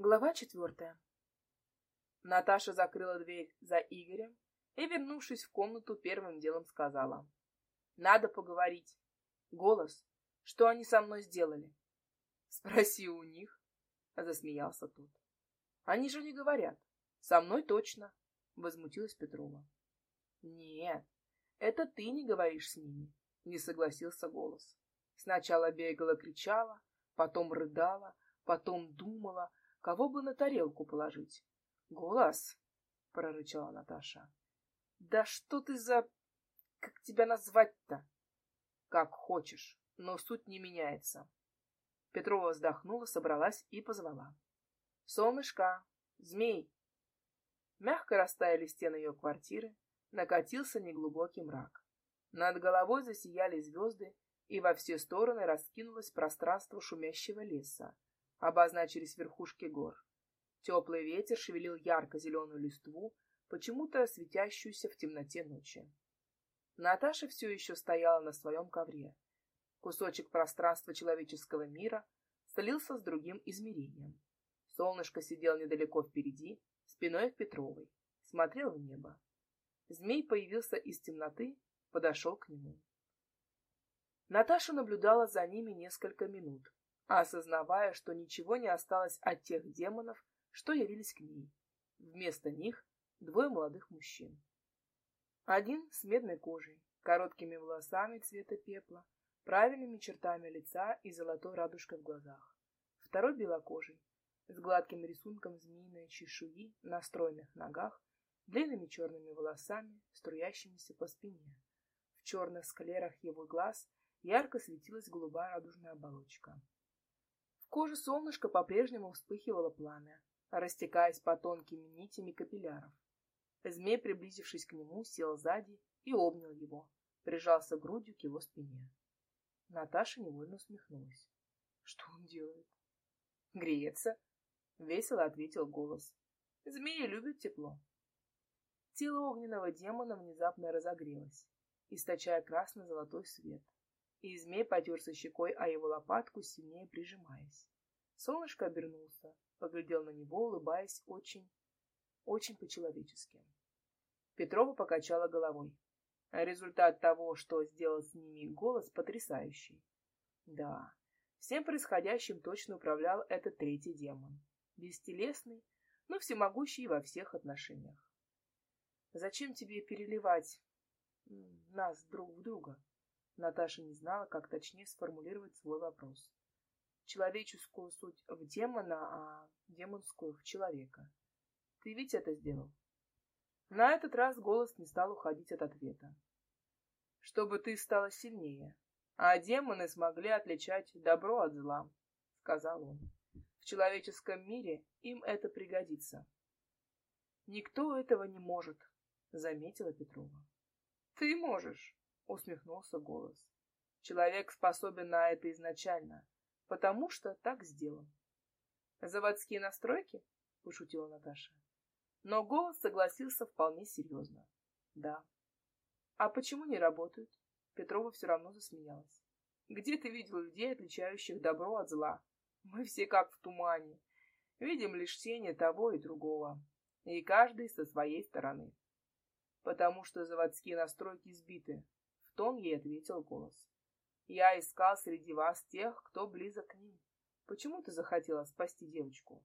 Глава четвертая. Наташа закрыла дверь за Игорем и, вернувшись в комнату, первым делом сказала. «Надо поговорить. Голос, что они со мной сделали?» «Спроси у них», — засмеялся тот. «Они же не говорят. Со мной точно», — возмутилась Петрова. «Нет, это ты не говоришь с ними», — не согласился голос. Сначала бегала, кричала, потом рыдала, потом думала, Кого бы на тарелку положить? Голос, прорычала Наташа. Да что ты за... Как тебя назвать-то? Как хочешь, но суть не меняется. Петрова вздохнула, собралась и позвала. Солнышко, змей. Мягко растаяли стены ее квартиры, накатился неглубокий мрак. Над головой засияли звезды, и во все стороны раскинулось пространство шумящего леса, обозначились верхушки гор. Теплый ветер шевелил ярко-зеленую листву, почему-то светящуюся в темноте ночи. Наташа все еще стояла на своем ковре. Кусочек пространства человеческого мира слился с другим измерением. Солнышко сидел недалеко впереди, спиной к Петровой, смотрел в небо. Змей появился из темноты, подошел к нему. Наташа наблюдала за ними несколько минут, осознавая, что ничего не осталось от тех демонов, что явились к ней. Вместо них двое молодых мужчин. Один с медной кожей, короткими волосами цвета пепла, правильными чертами лица и золотой радужкой в глазах. Второй белокожий, с гладким рисунком змеиной чешуи на стройных ногах, длинными черными волосами, струящимися по спине. В черных склерах его глаз ярко светилась голубая радужная оболочка. В коже солнышка по-прежнему вспыхивало пламя, растекаясь по тонкими нитями капилляров. Змей, приблизившись к нему, сел сзади и обнял его, прижался грудью к его спине. Наташа невольно усмехнулась. Что он делает? Греется, весело ответил голос. Змеи любят тепло. Тело огненного демона внезапно разогрелось, источая красно-золотой свет и змей потерся щекой о его лопатку, сильнее прижимаясь. Солнышко обернулся, поглядел на него, улыбаясь очень, очень по-человечески. Петрова покачала головой. Результат того, что сделал с ними голос, потрясающий. Да, всем происходящим точно управлял этот третий демон. Бестелесный, но всемогущий во всех отношениях. Зачем тебе переливать нас друг в друга? Наташа не знала, как точнее сформулировать свой вопрос. Человеческую суть в демона, а демонскую в человека. Ты ведь это сделал? На этот раз голос не стал уходить от ответа. Чтобы ты стала сильнее, а демоны смогли отличать добро от зла, сказал он. В человеческом мире им это пригодится. Никто этого не может, заметила Петрова. Ты можешь, усмехнулся голос. Человек способен на это изначально, потому что так сделан. Заводские настройки? пошутила Наташа. Но голос согласился вполне серьезно. Да. А почему не работают? Петрова все равно засмеялась. Где ты видел людей, отличающих добро от зла? Мы все как в тумане. Видим лишь тени того и другого. И каждый со своей стороны. Потому что заводские настройки сбиты, тон ей ответил голос. Я искал среди вас тех, кто близок к ним. Почему ты захотела спасти девочку?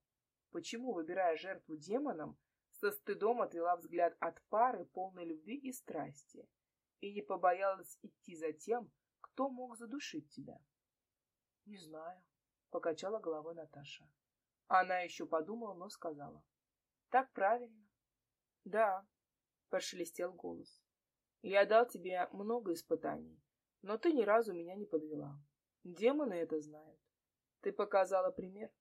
Почему, выбирая жертву демонам, со стыдом отвела взгляд от пары, полной любви и страсти, и не побоялась идти за тем, кто мог задушить тебя? — Не знаю, — покачала головой Наташа. Она еще подумала, но сказала. — Так правильно. — Да, — прошелестел голос. Я дал тебе много испытаний, но ты ни разу меня не подвела. Демоны это знают. Ты показала пример.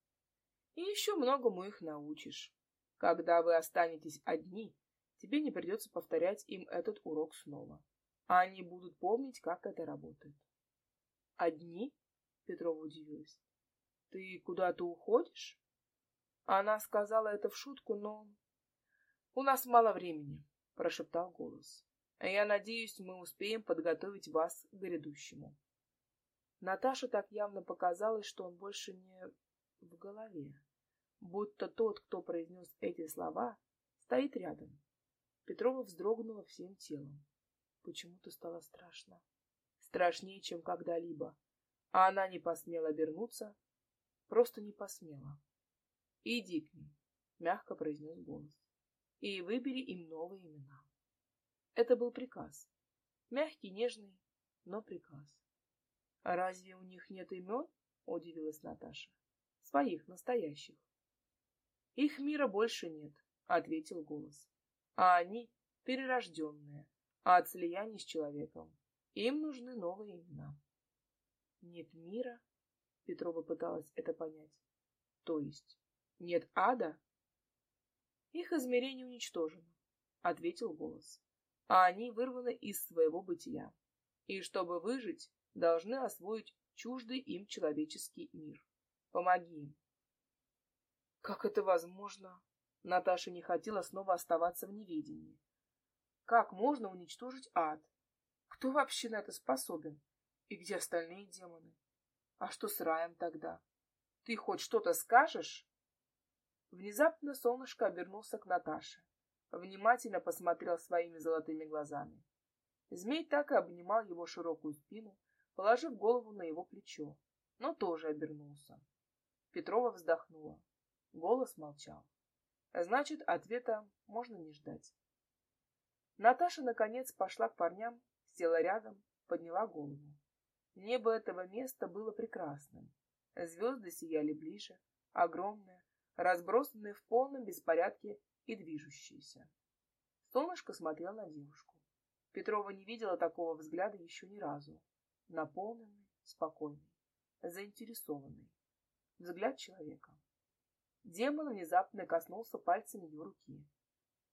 И еще многому их научишь. Когда вы останетесь одни, тебе не придется повторять им этот урок снова. А они будут помнить, как это работает. Одни? Петрова удивилась. Ты куда-то уходишь? Она сказала это в шутку, но... У нас мало времени, прошептал голос. Я надеюсь, мы успеем подготовить вас к грядущему. Наташе так явно показалось, что он больше не в голове. будто тот, кто произнес эти слова, стоит рядом. Петрова вздрогнула всем телом. Почему-то стало страшно. Страшнее, чем когда-либо. А она не посмела обернуться, просто не посмела. «Иди к ним», — мягко произнес голос, — «и выбери им новые имена». Это был приказ. Мягкий, нежный, но приказ. «А разве у них нет имен?» — удивилась Наташа. «Своих, настоящих». «Их мира больше нет», — ответил голос. «А они перерожденные, от слияния с человеком. Им нужны новые имена». «Нет мира?» — Петрова пыталась это понять. «То есть нет ада?» «Их измерение уничтожено», — ответил голос. «А они вырваны из своего бытия. И чтобы выжить, должны освоить чуждый им человеческий мир. Помоги им. Как это возможно? Наташа не хотела снова оставаться в неведении. Как можно уничтожить ад? Кто вообще на это способен? И где остальные демоны? А что с раем тогда? Ты хоть что-то скажешь? Внезапно солнышко обернулся к Наташе. Внимательно посмотрел своими золотыми глазами. Змей так и обнимал его широкую спину, положив голову на его плечо, но тоже обернулся. Петрова вздохнула. Голос молчал. Значит, ответа можно не ждать. Наташа, наконец, пошла к парням, села рядом, подняла голову. Небо этого места было прекрасным. Звезды сияли ближе, огромные, разбросанные в полном беспорядке и движущиеся. Солнышко смотрело на девушку. Петрова не видела такого взгляда еще ни разу наполненный, спокойный, заинтересованный. Взгляд человека. Демон внезапно коснулся пальцами ее руки.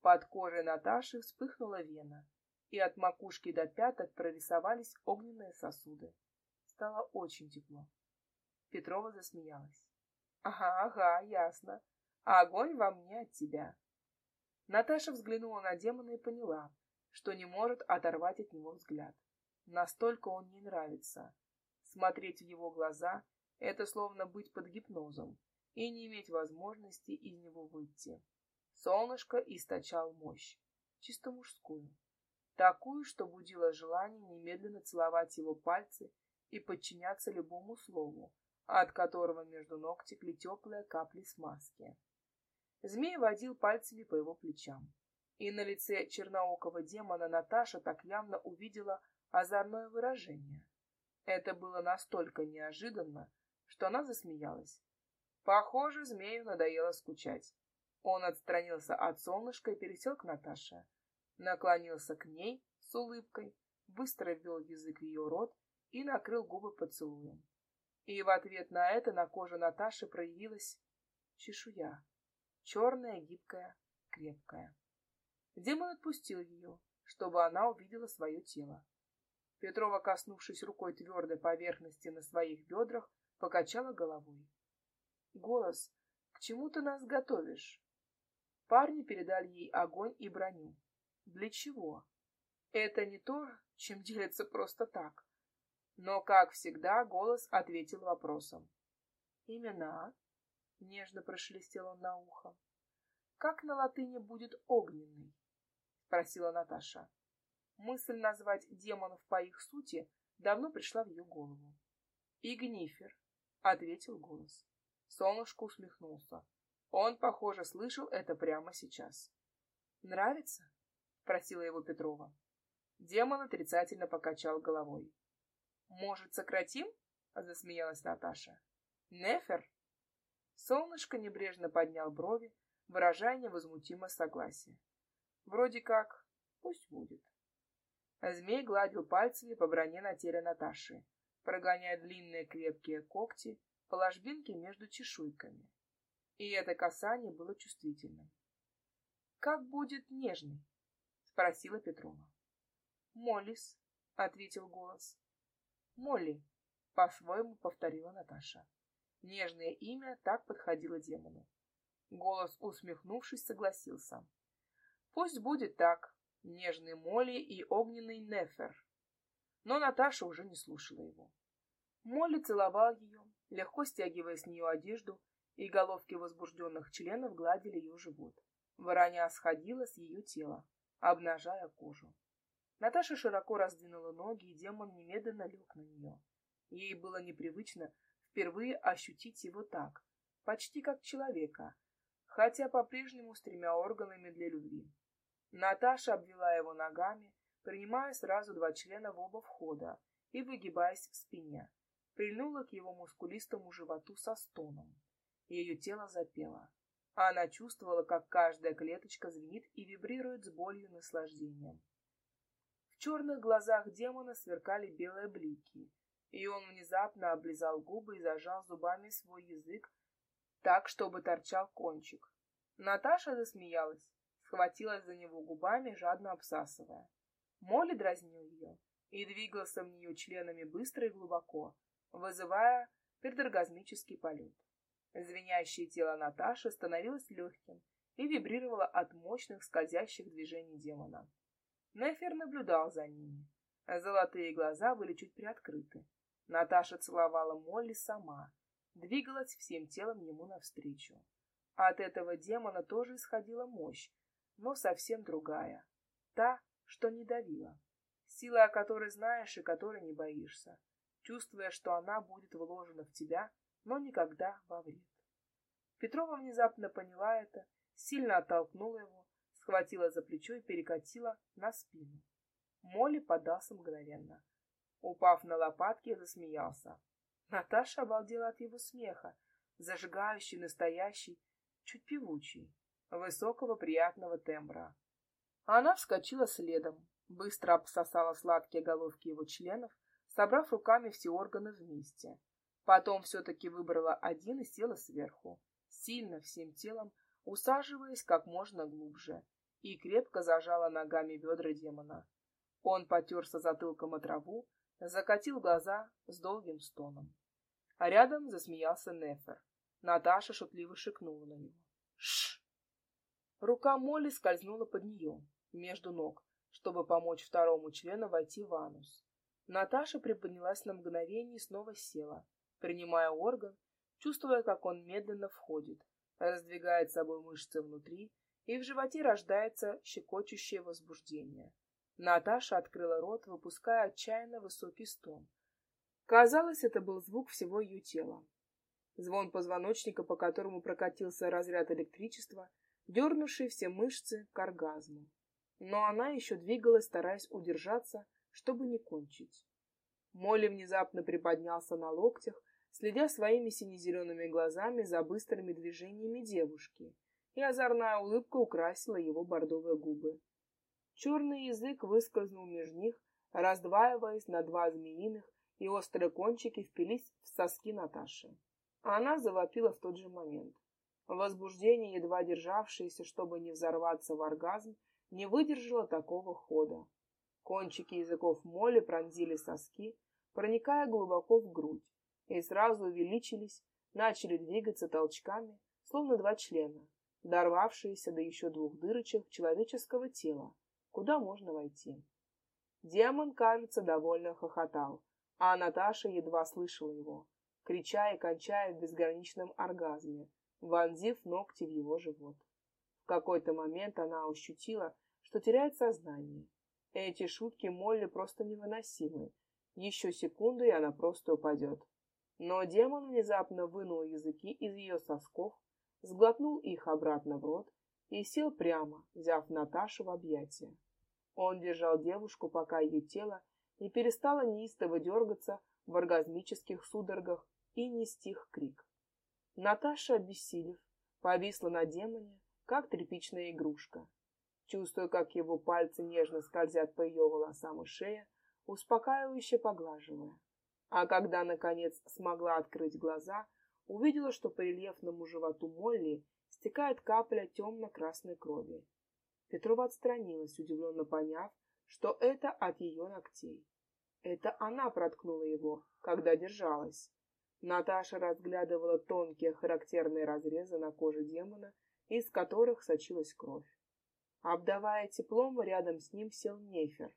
Под кожей Наташи вспыхнула вена, и от макушки до пяток прорисовались огненные сосуды. Стало очень тепло. Петрова засмеялась. «Ага, ага, ясно. А огонь во мне от тебя». Наташа взглянула на демона и поняла, что не может оторвать от него взгляд. Настолько он не нравится. Смотреть в его глаза — это словно быть под гипнозом и не иметь возможности из него выйти. Солнышко источал мощь, чисто мужскую, такую, что будило желание немедленно целовать его пальцы и подчиняться любому слову, от которого между ног текли теплые капли смазки. Змей водил пальцами по его плечам, и на лице черноокого демона Наташа так явно увидела озорное выражение. Это было настолько неожиданно, что она засмеялась. Похоже, змею надоело скучать. Он отстранился от солнышка и пересел к Наташе. Наклонился к ней с улыбкой, быстро ввел язык в ее рот и накрыл губы поцелуем. И в ответ на это на коже Наташи проявилась чешуя, черная, гибкая, крепкая. Демон отпустил ее, чтобы она увидела свое тело. Петрова, коснувшись рукой твердой поверхности на своих бедрах, покачала головой. Голос, к чему ты нас готовишь? Парни передали ей огонь и броню. Для чего? Это не то, чем делятся просто так. Но, как всегда, голос ответил вопросом. «Имена?» — нежно прошелестел он на ухо. «Как на латыни будет огненный?» — спросила Наташа. Мысль назвать демонов по их сути давно пришла в ее голову. «Игнифер», — ответил голос. Солнышко усмехнулся. Он, похоже, слышал это прямо сейчас. «Нравится?» — спросила его Петрова. Демон отрицательно покачал головой. «Может, сократим?» — засмеялась Наташа. «Нефер?» Солнышко небрежно поднял брови, выражая невозмутимое согласие. «Вроде как, пусть будет». Змей гладил пальцами по броне на теле Наташи, прогоняя длинные крепкие когти по ложбинке между чешуйками. И это касание было чувствительным. «Как будет нежный?» — спросила Петрова. «Моллис», — ответил голос. «Молли», — по-своему повторила Наташа. Нежное имя так подходило демону. Голос, усмехнувшись, согласился. «Пусть будет так нежный Молли и огненный Нефер. Но Наташа уже не слушала его. Молли целовал ее, легко стягивая с нее одежду и головки возбужденных членов гладили ее живот. Вороня сходила с ее тела, обнажая кожу. Наташа широко раздвинула ноги, и демон немедленно лег на нее. Ей было непривычно впервые ощутить его так, почти как человека, хотя по-прежнему с тремя органами для любви. Наташа обвела его ногами, принимая сразу два члена в оба входа и выгибаясь в спине, прильнула к его мускулистому животу со стоном. Ее тело запело. Она чувствовала, как каждая клеточка звенит и вибрирует с болью и наслаждением. В черных глазах демона сверкали белые блики, и он внезапно облизал губы и зажал зубами свой язык так, чтобы торчал кончик. Наташа засмеялась, схватилась за него губами, жадно обсасывая. Молли дразнил ее и двигался в нее членами быстро и глубоко, вызывая предоргазмический полет. Звенящее тело Наташи становилось легким и вибрировало от мощных скользящих движений демона. Нефер наблюдал за ними. Золотые глаза были чуть приоткрыты. Наташа целовала Молли сама, двигалась всем телом ему навстречу. От этого демона тоже исходила мощь, но совсем другая. Та, что не давила. Сила, о которой знаешь и которой не боишься, чувствуя, что она будет вложена в тебя но никогда во вред. Петрова внезапно поняла это, сильно оттолкнула его, схватила за плечо и перекатила на спину. Молли подался мгновенно. Упав на лопатки, засмеялся. Наташа обалдела от его смеха, зажигающий, настоящий, чуть певучий, высокого приятного тембра. Она вскочила следом, быстро обсосала сладкие головки его членов, собрав руками все органы вместе. Потом все-таки выбрала один и села сверху, сильно всем телом, усаживаясь как можно глубже, и крепко зажала ногами бедра демона. Он потерся затылком о траву, закатил глаза с долгим стоном. А рядом засмеялся Нефер. Наташа шутливо шикнула на него. Шш! Рука Молли скользнула под нее, между ног, чтобы помочь второму члену войти в анус. Наташа приподнялась на мгновение и снова села, принимая орган, чувствуя, как он медленно входит, раздвигает собой мышцы внутри, и в животе рождается щекочущее возбуждение. Наташа открыла рот, выпуская отчаянно высокий стон. Казалось, это был звук всего ее тела. Звон позвоночника, по которому прокатился разряд электричества, дернувший все мышцы к оргазму. Но она еще двигалась, стараясь удержаться, чтобы не кончить. Молли внезапно приподнялся на локтях, следя своими сине-зелеными глазами за быстрыми движениями девушки, и озорная улыбка украсила его бордовые губы. Черный язык выскользнул между них, раздваиваясь на два змеиных, и острые кончики впились в соски Наташи. Она завопила в тот же момент. Возбуждение, едва державшееся, чтобы не взорваться в оргазм, не выдержало такого хода. Кончики языков моли пронзили соски, проникая глубоко в грудь, и сразу увеличились, начали двигаться толчками, словно два члена, дорвавшиеся до еще двух дырочек человеческого тела, куда можно войти. Демон, кажется, довольно хохотал, а Наташа едва слышала его, крича и кончая в безграничном оргазме, вонзив ногти в его живот. В какой-то момент она ощутила, что теряет сознание. Эти шутки Молли просто невыносимы. Еще секунду, и она просто упадет. Но демон внезапно вынул языки из ее сосков, сглотнул их обратно в рот и сел прямо, взяв Наташу в объятия. Он держал девушку, пока ее тело не перестало неистово дергаться в оргазмических судорогах и не стих крик. Наташа, обессилев, повисла на демоне, как тряпичная игрушка. Чувствуя, как его пальцы нежно скользят по ее волосам и шее, успокаивающе поглаживая. А когда, наконец, смогла открыть глаза, увидела, что по рельефному животу Молли стекает капля темно-красной крови. Петрова отстранилась, удивленно поняв, что это от ее ногтей. Это она проткнула его, когда держалась. Наташа разглядывала тонкие характерные разрезы на коже демона, из которых сочилась кровь. Обдавая теплом, рядом с ним сел Нефер.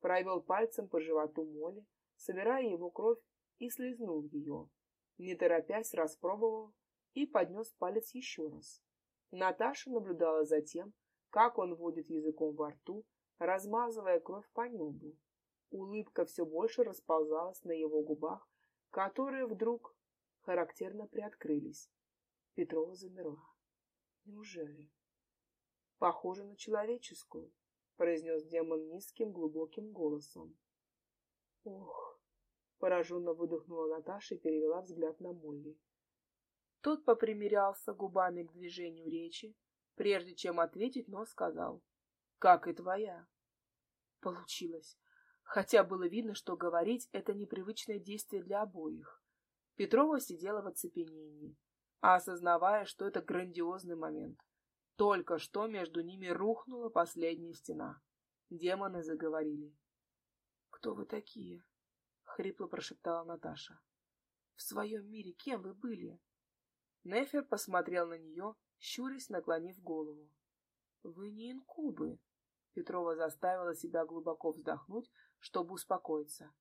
Провел пальцем по животу Молли, собирая его кровь и слезнул ее. Не торопясь, распробовал и поднес палец еще раз. Наташа наблюдала за тем, как он водит языком во рту, размазывая кровь по небу. Улыбка все больше расползалась на его губах, которые вдруг характерно приоткрылись. Петрова замерла. Неужели? Похоже на человеческую, произнес демон низким глубоким голосом. Ох, пораженно выдохнула Наташа и перевела взгляд на Молли. Тот попримерялся губами к движению речи, прежде чем ответить, но сказал, как и твоя. Получилось, хотя было видно, что говорить — это непривычное действие для обоих. Петрова сидела в оцепенении, осознавая, что это грандиозный момент. Только что между ними рухнула последняя стена. Демоны заговорили. «Кто вы такие?» — хрипло прошептала Наташа. «В своем мире кем вы были?» Нефер посмотрел на нее, щурясь, наклонив голову. «Вы не инкубы!» Петрова заставила себя глубоко вздохнуть, чтобы успокоиться.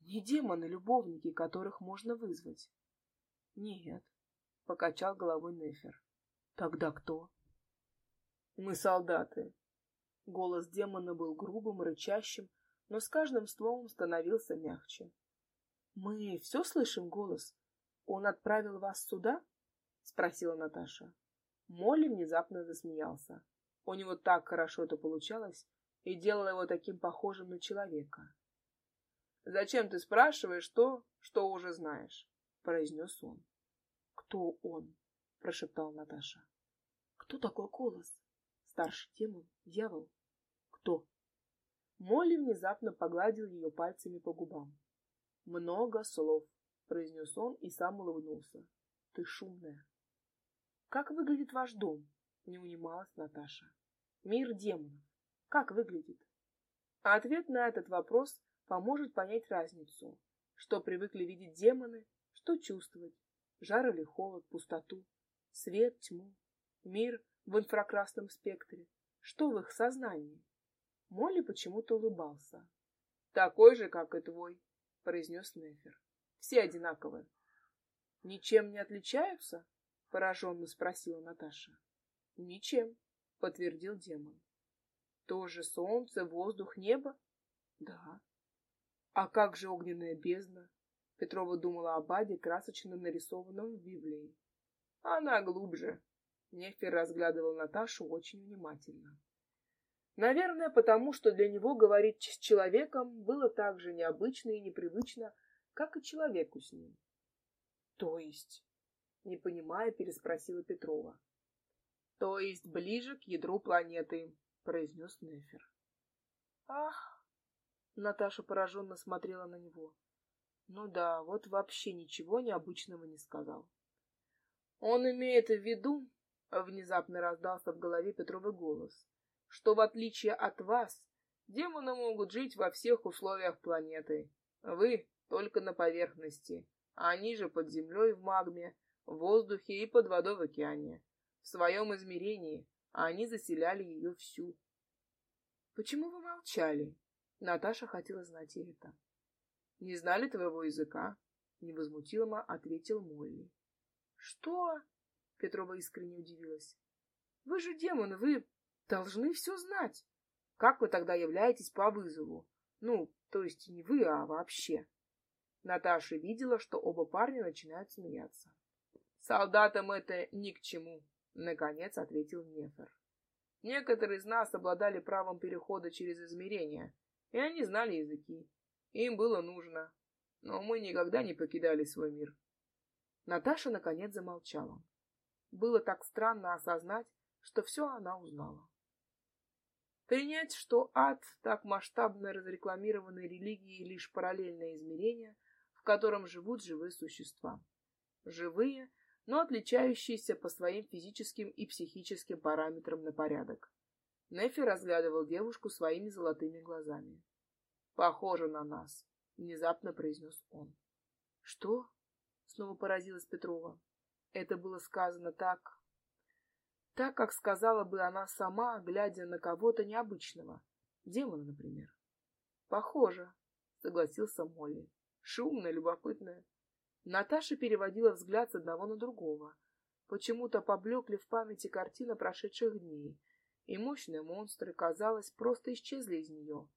«Не демоны-любовники, которых можно вызвать?» «Нет», — покачал головой Нефер. «Тогда кто?» Мы солдаты. Голос демона был грубым, рычащим, но с каждым словом становился мягче. Мы все слышим голос? Он отправил вас сюда? Спросила Наташа. Молли внезапно засмеялся. У него так хорошо это получалось и делало его таким похожим на человека. «Зачем ты спрашиваешь то, что уже знаешь?» — произнес он. «Кто он?» — прошептал Наташа. «Кто такой голос?» Старший демон? Дьявол? Кто? Молли внезапно погладил ее пальцами по губам. «Много слов», — произнес он и сам улыбнулся. «Ты шумная». «Как выглядит ваш дом?» — не унималась Наташа. «Мир демонов. Как выглядит?» Ответ на этот вопрос поможет понять разницу, что привыкли видеть демоны, что чувствовать, жар или холод, пустоту, свет, тьму, мир — в инфракрасном спектре, что в их сознании. Молли почему-то улыбался. «Такой же, как и твой», — произнес Нефер. «Все одинаковые». «Ничем не отличаются?» — пораженно спросила Наташа. «Ничем», — подтвердил демон. «То же солнце, воздух, небо?» «Да». «А как же огненная бездна?» Петрова думала об Аде, красочно нарисованном в Библии. «Она глубже», Нефер разглядывал Наташу очень внимательно. Наверное, потому что для него говорить с человеком было так же необычно и непривычно, как и человеку с ним. То есть, не понимая, переспросила Петрова. То есть ближе к ядру планеты, произнес Нефер. Ах! Наташа пораженно смотрела на него. Ну да, вот вообще ничего необычного не сказал. Он имеет в виду, Внезапно раздался в голове Петровый голос, что в отличие от вас, демоны могут жить во всех условиях планеты. Вы только на поверхности, а они же под землей в магме, в воздухе и под водой в океане. В своем измерении они заселяли ее всю. Почему вы молчали? Наташа хотела знать и это. Не знали твоего языка? Невозмутимо ответил Молли. Что? Петрова искренне удивилась. Вы же демон, вы должны все знать. Как вы тогда являетесь по вызову? Ну, то есть не вы, а вообще. Наташа видела, что оба парня начинают смеяться. Солдатам это ни к чему, наконец ответил Нефер. Некоторые из нас обладали правом перехода через измерения, и они знали языки. Им было нужно. Но мы никогда не покидали свой мир. Наташа наконец замолчала. Было так странно осознать, что все она узнала. Принять, что ад, так масштабно разрекламированной религией, лишь параллельное измерение, в котором живут живые существа. Живые, но отличающиеся по своим физическим и психическим параметрам на порядок. Нефи разглядывал девушку своими золотыми глазами. «Похоже на нас», — внезапно произнес он. «Что?» — снова поразилась Петрова. Это было сказано так, так, как сказала бы она сама, глядя на кого-то необычного. Демона, например. Похоже, согласился Молли. Шумная, любопытная. Наташа переводила взгляд с одного на другого, Почему-то поблекли в памяти картины прошедших дней, и мощные монстры, казалось, просто исчезли из нее.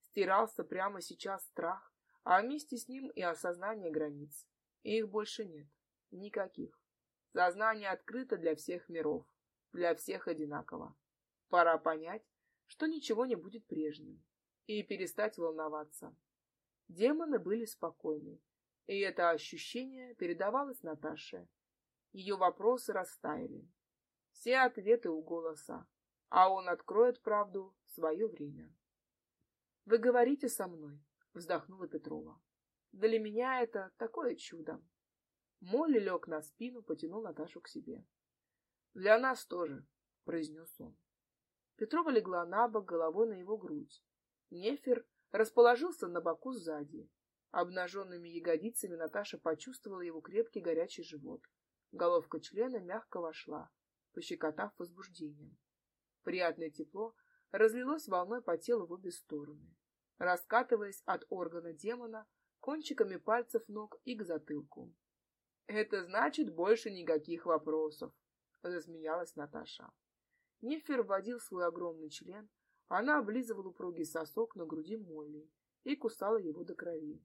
Стирался прямо сейчас страх, а вместе с ним и осознание границ. И их больше нет. Никаких. Сознание открыто для всех миров, для всех одинаково. Пора понять, что ничего не будет прежним, и перестать волноваться. Демоны были спокойны, и это ощущение передавалось Наташе. Ее вопросы растаяли. Все ответы у голоса, а он откроет правду в свое время. — Вы говорите со мной, — вздохнула Петрова. — Для меня это такое чудо. Молли лег на спину, потянул Наташу к себе. — Для нас тоже, — произнес он. Петрова легла на бок, головой на его грудь. Нефер расположился на боку сзади. Обнаженными ягодицами Наташа почувствовала его крепкий горячий живот. Головка члена мягко вошла, пощекотав возбуждением. Приятное тепло разлилось волной по телу в обе стороны, раскатываясь от органа демона кончиками пальцев ног и к затылку. Это значит больше никаких вопросов, засмеялась Наташа. Нефер вводил свой огромный член, она облизывала упругий сосок на груди Молли и кусала его до крови.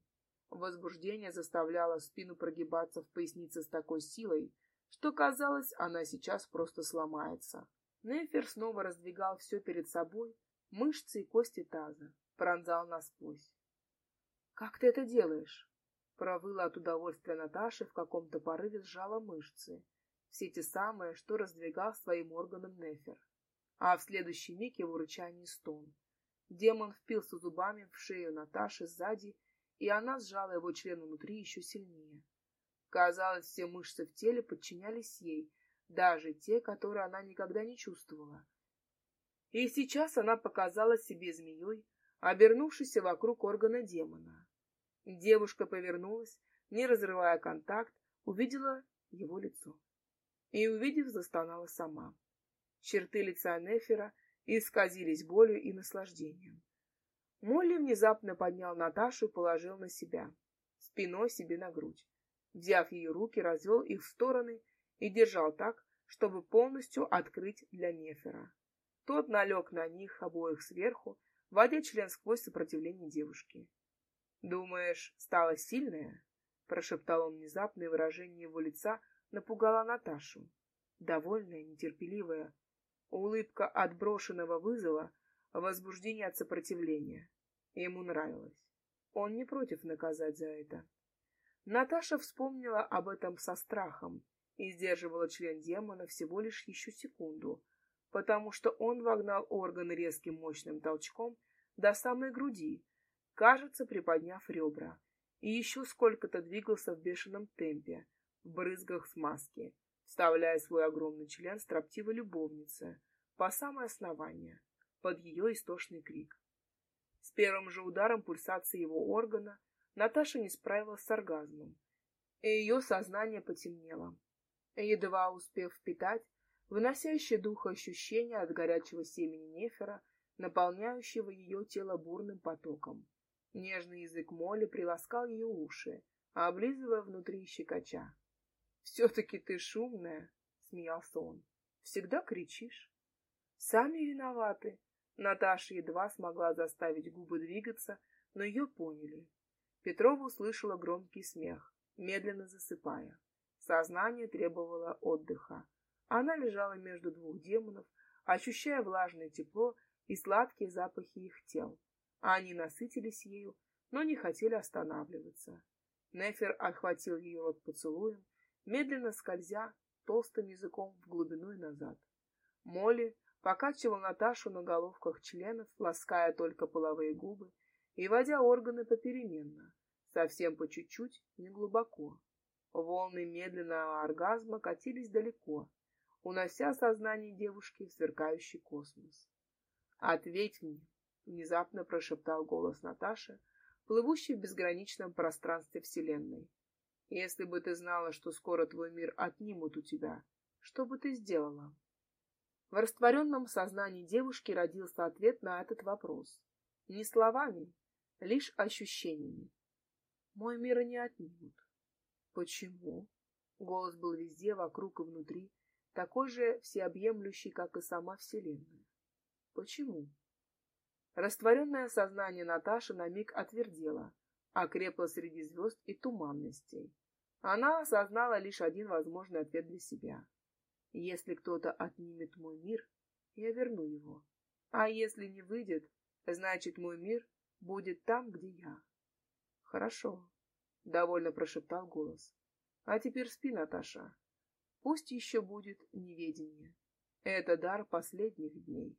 Возбуждение заставляло спину прогибаться в пояснице с такой силой, что казалось, она сейчас просто сломается. Нефер снова раздвигал все перед собой, мышцы и кости таза, пронзал насквозь. — Как ты это делаешь? Провыла от удовольствия Наташи, в каком-то порыве сжала мышцы. Все те самые, что раздвигал своим органом Нефер. А в следующий миг его рычание стон. Демон впился зубами в шею Наташи сзади, и она сжала его член внутри еще сильнее. Казалось, все мышцы в теле подчинялись ей, даже те, которые она никогда не чувствовала. И сейчас она показала себе змеей, обернувшейся вокруг органа демона. Девушка повернулась, не разрывая контакт, увидела его лицо. И, увидев, застонала сама. Черты лица Нефера исказились болью и наслаждением. Молли внезапно поднял Наташу и положил на себя, спиной себе на грудь. Взяв ее руки, развел их в стороны и держал так, чтобы полностью открыть для Нефера. Тот налег на них обоих сверху, вводя член сквозь сопротивление девушки. «Думаешь, стала сильная?» — прошептал он внезапно, и выражение его лица напугало Наташу. Довольная, нетерпеливая, улыбка отброшенного вызова, возбуждение от сопротивления. Ему нравилось. Он не против наказать за это. Наташа вспомнила об этом со страхом и сдерживала член демона всего лишь еще секунду, потому что он вогнал органы резким мощным толчком до самой груди, кажется, приподняв ребра, и еще сколько-то двигался в бешеном темпе, в брызгах смазки, вставляя свой огромный член строптивой любовницы по самое основание, под ее истошный крик. С первым же ударом пульсации его органа Наташа не справилась с оргазмом, и ее сознание потемнело. Едва успев впитать выносящее дух ощущения от горячего семени нефера, наполняющего ее тело бурным потоком. Нежный язык Молли приласкал ее уши, облизывая внутри щекоча. — Все-таки ты шумная, — смеялся он. — Всегда кричишь. — Сами виноваты. Наташа едва смогла заставить губы двигаться, но ее поняли. Петрова услышала громкий смех, медленно засыпая. Сознание требовало отдыха. Она лежала между двух демонов, ощущая влажное тепло и сладкие запахи их тел они насытились ею, но не хотели останавливаться. Нефер отхватил ее рот поцелуем, медленно скользя толстым языком в глубину и назад. Молли покачивал Наташу на головках членов, лаская только половые губы и водя органы попеременно, совсем по чуть-чуть, неглубоко. Волны медленного оргазма катились далеко, унося сознание девушки в сверкающий космос. «Ответь мне, внезапно прошептал голос Наташи, плывущий в безграничном пространстве Вселенной. Если бы ты знала, что скоро твой мир отнимут у тебя, что бы ты сделала? В растворенном сознании девушки родился ответ на этот вопрос. Не словами, лишь ощущениями. Мой мир не отнимут. Почему? Голос был везде, вокруг и внутри, такой же всеобъемлющий, как и сама Вселенная. Почему? Растворенное сознание Наташи на миг отвердело, окрепло среди звезд и туманностей. Она осознала лишь один возможный ответ для себя. Если кто-то отнимет мой мир, я верну его. А если не выйдет, значит, мой мир будет там, где я. Хорошо, — довольно прошептал голос. А теперь спи, Наташа. Пусть еще будет неведение. Это дар последних дней.